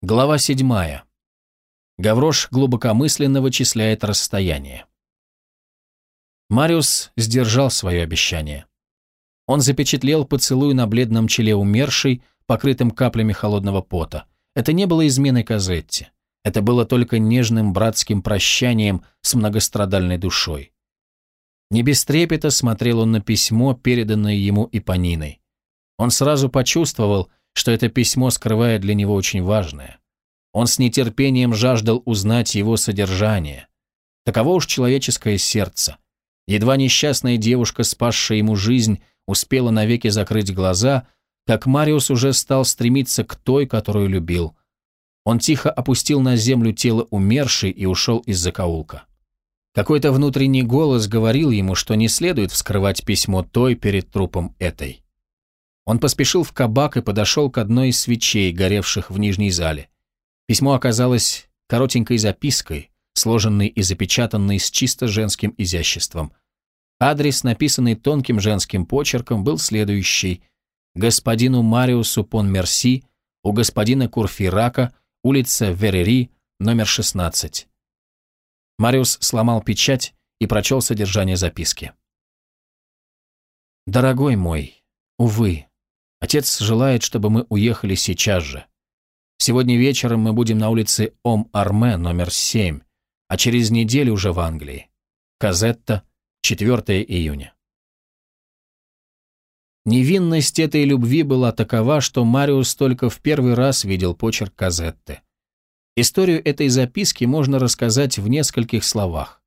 Глава седьмая. Гаврош глубокомысленно вычисляет расстояние. Мариус сдержал свое обещание. Он запечатлел поцелуй на бледном челе умершей, покрытым каплями холодного пота. Это не было изменой Казетти. Это было только нежным братским прощанием с многострадальной душой. Не без трепета смотрел он на письмо, переданное ему Ипониной. Он сразу почувствовал, что это письмо скрывает для него очень важное. Он с нетерпением жаждал узнать его содержание. Таково уж человеческое сердце. Едва несчастная девушка, спасшая ему жизнь, успела навеки закрыть глаза, как Мариус уже стал стремиться к той, которую любил. Он тихо опустил на землю тело умершей и ушел из закоулка. Какой-то внутренний голос говорил ему, что не следует вскрывать письмо той перед трупом этой. Он поспешил в кабак и подошел к одной из свечей, горевших в нижней зале. Письмо оказалось коротенькой запиской, сложенной и запечатанной с чисто женским изяществом. Адрес, написанный тонким женским почерком, был следующий. Господину Мариусу Пон Мерси, у господина Курфирака, улица Верери, номер 16. Мариус сломал печать и прочел содержание записки. «Дорогой мой, увы, отец желает, чтобы мы уехали сейчас же. Сегодня вечером мы будем на улице Ом-Арме, номер 7, а через неделю уже в Англии. Казетта, 4 июня. Невинность этой любви была такова, что Мариус только в первый раз видел почерк Казетты. Историю этой записки можно рассказать в нескольких словах.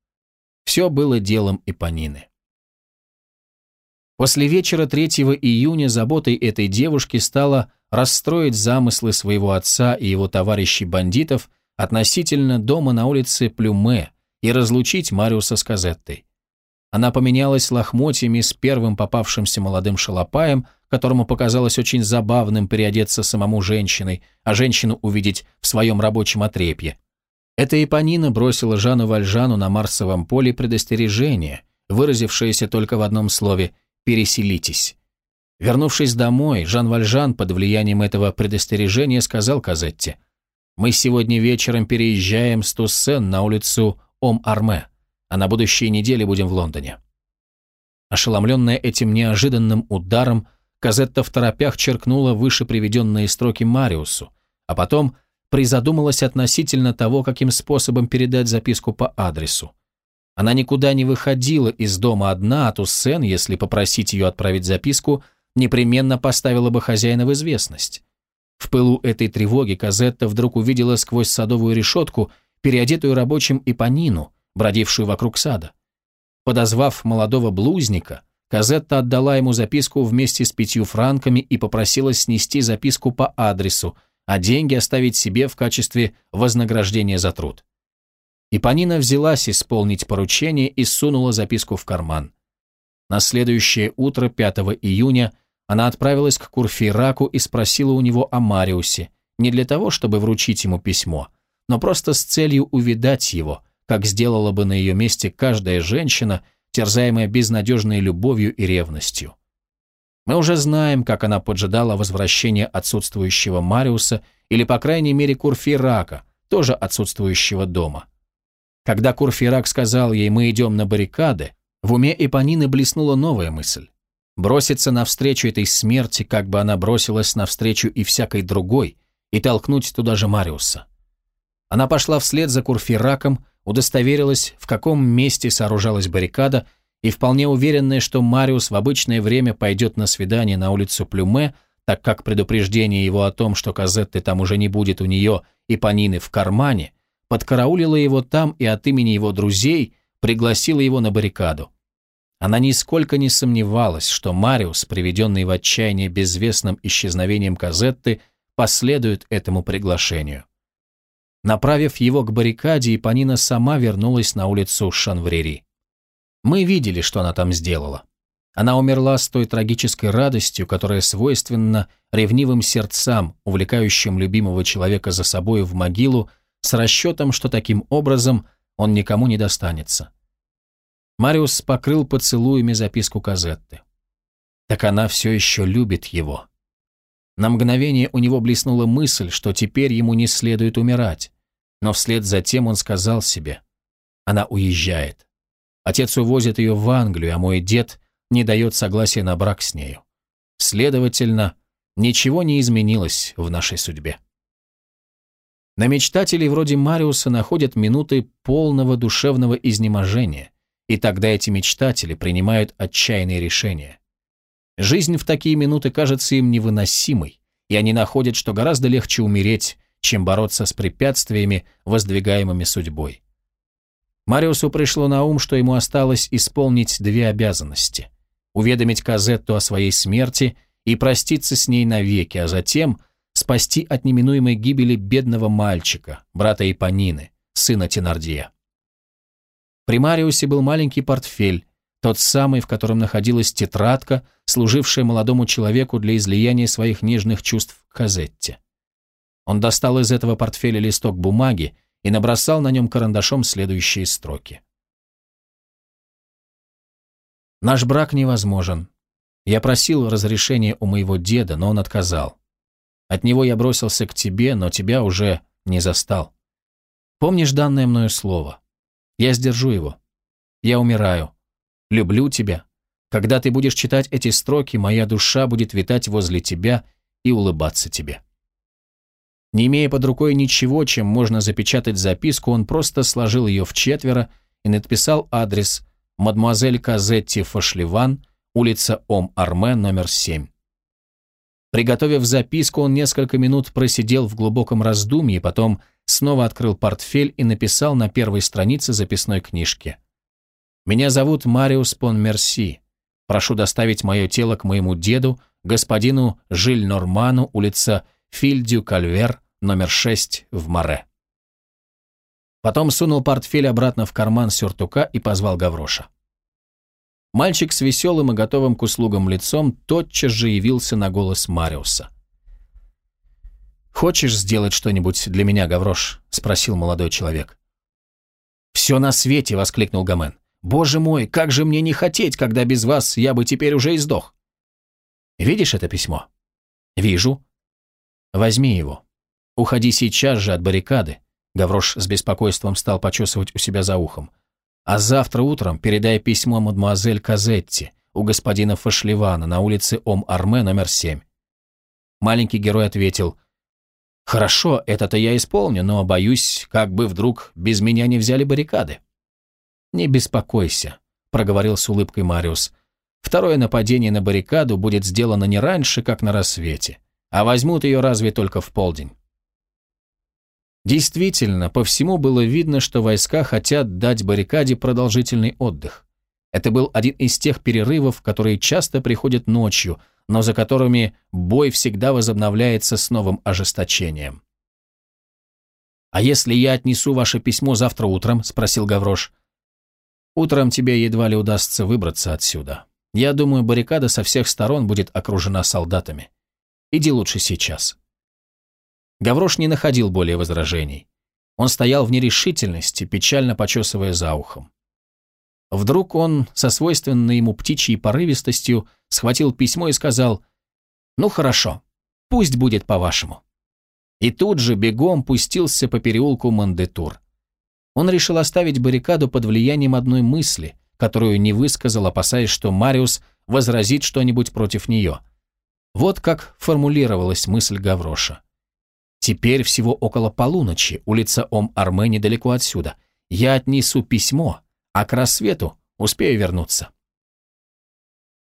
Все было делом Эпонины. После вечера 3 июня заботой этой девушки стало расстроить замыслы своего отца и его товарищей-бандитов относительно дома на улице Плюме и разлучить Мариуса с Казеттой. Она поменялась лохмотьями с первым попавшимся молодым шалопаем, которому показалось очень забавным переодеться самому женщиной, а женщину увидеть в своем рабочем отрепье. Эта Ипонина бросила Жану Вальжану на Марсовом поле предостережение, выразившееся только в одном слове «переселитесь». Вернувшись домой, Жан Вальжан под влиянием этого предостережения сказал Казетте, «Мы сегодня вечером переезжаем с Туссен на улицу Ом-Арме, а на будущей неделе будем в Лондоне». Ошеломленная этим неожиданным ударом, Казетта в торопях черкнула выше приведенные строки Мариусу, а потом призадумалась относительно того, каким способом передать записку по адресу. Она никуда не выходила из дома одна, а Туссен, если попросить ее отправить записку, непременно поставила бы хозяина в известность. В пылу этой тревоги Казетта вдруг увидела сквозь садовую решетку переодетую рабочим Ипонину, бродившую вокруг сада. Подозвав молодого блузника, Казетта отдала ему записку вместе с пятью франками и попросила снести записку по адресу, а деньги оставить себе в качестве вознаграждения за труд. Ипонина взялась исполнить поручение и сунула записку в карман. На следующее утро, 5 июня, она отправилась к Курфейраку и спросила у него о Мариусе, не для того, чтобы вручить ему письмо, но просто с целью увидать его, как сделала бы на ее месте каждая женщина, терзаемая безнадежной любовью и ревностью. Мы уже знаем, как она поджидала возвращения отсутствующего Мариуса или, по крайней мере, Курфейрака, тоже отсутствующего дома. Когда Курфейрак сказал ей «мы идем на баррикады», в уме Эпонины блеснула новая мысль. Броситься навстречу этой смерти, как бы она бросилась навстречу и всякой другой, и толкнуть туда же Мариуса. Она пошла вслед за Курфираком, удостоверилась, в каком месте сооружалась баррикада, и вполне уверенная, что Мариус в обычное время пойдет на свидание на улицу Плюме, так как предупреждение его о том, что Казетты там уже не будет у нее и Панины в кармане, подкараулила его там и от имени его друзей пригласила его на баррикаду. Она нисколько не сомневалась, что Мариус, приведенный в отчаяние безвестным исчезновением Казетты, последует этому приглашению. Направив его к баррикаде, Ипанина сама вернулась на улицу Шанврери. Мы видели, что она там сделала. Она умерла с той трагической радостью, которая свойственна ревнивым сердцам, увлекающим любимого человека за собой в могилу, с расчетом, что таким образом он никому не достанется. Мариус покрыл поцелуями записку Казетты. Так она все еще любит его. На мгновение у него блеснула мысль, что теперь ему не следует умирать. Но вслед за тем он сказал себе, она уезжает. Отец увозит ее в Англию, а мой дед не дает согласия на брак с нею. Следовательно, ничего не изменилось в нашей судьбе. На мечтателей вроде Мариуса находят минуты полного душевного изнеможения, и тогда эти мечтатели принимают отчаянные решения. Жизнь в такие минуты кажется им невыносимой, и они находят, что гораздо легче умереть, чем бороться с препятствиями, воздвигаемыми судьбой. Мариусу пришло на ум, что ему осталось исполнить две обязанности – уведомить Казетту о своей смерти и проститься с ней навеки, а затем спасти от неминуемой гибели бедного мальчика, брата Ипонины, сына Тенардия. При Мариусе был маленький портфель, тот самый, в котором находилась тетрадка, служившая молодому человеку для излияния своих нежных чувств к Казетте. Он достал из этого портфеля листок бумаги и набросал на нем карандашом следующие строки. «Наш брак невозможен. Я просил разрешения у моего деда, но он отказал. От него я бросился к тебе, но тебя уже не застал. Помнишь данное мною слово? Я сдержу его. Я умираю люблю тебя. Когда ты будешь читать эти строки, моя душа будет витать возле тебя и улыбаться тебе». Не имея под рукой ничего, чем можно запечатать записку, он просто сложил ее в четверо и написал адрес «Мадемуазель Казетти Фашливан, улица Ом-Арме, номер 7». Приготовив записку, он несколько минут просидел в глубоком раздумье, потом снова открыл портфель и написал на первой странице записной книжки меня зовут Мариус Пон Мерси. Прошу доставить мое тело к моему деду, господину Жиль Норману, улица Фильдю Кальвер, номер 6 в Море. Потом сунул портфель обратно в карман сюртука и позвал Гавроша. Мальчик с веселым и готовым к услугам лицом тотчас же явился на голос Мариуса. «Хочешь сделать что-нибудь для меня, Гаврош?» — спросил молодой человек. «Все на свете!» — воскликнул Гомен. Боже мой, как же мне не хотеть, когда без вас я бы теперь уже и сдох. Видишь это письмо? Вижу. Возьми его. Уходи сейчас же от баррикады. Гаврош с беспокойством стал почесывать у себя за ухом. А завтра утром передай письмо мадемуазель Казетти у господина Фашливана на улице Ом-Арме номер 7. Маленький герой ответил, «Хорошо, это-то я исполню, но, боюсь, как бы вдруг без меня не взяли баррикады». «Не беспокойся», — проговорил с улыбкой Мариус. «Второе нападение на баррикаду будет сделано не раньше, как на рассвете, а возьмут ее разве только в полдень». Действительно, по всему было видно, что войска хотят дать баррикаде продолжительный отдых. Это был один из тех перерывов, которые часто приходят ночью, но за которыми бой всегда возобновляется с новым ожесточением. «А если я отнесу ваше письмо завтра утром?» – спросил Гаврош. Утром тебе едва ли удастся выбраться отсюда. Я думаю, баррикада со всех сторон будет окружена солдатами. Иди лучше сейчас». Гаврош не находил более возражений. Он стоял в нерешительности, печально почесывая за ухом. Вдруг он, со свойственной ему птичьей порывистостью, схватил письмо и сказал «Ну хорошо, пусть будет по-вашему». И тут же бегом пустился по переулку Мандетур. Он решил оставить баррикаду под влиянием одной мысли, которую не высказал, опасаясь, что Мариус возразит что-нибудь против нее. Вот как формулировалась мысль Гавроша. «Теперь всего около полуночи, улица Ом-Арме недалеко отсюда. Я отнесу письмо, а к рассвету успею вернуться».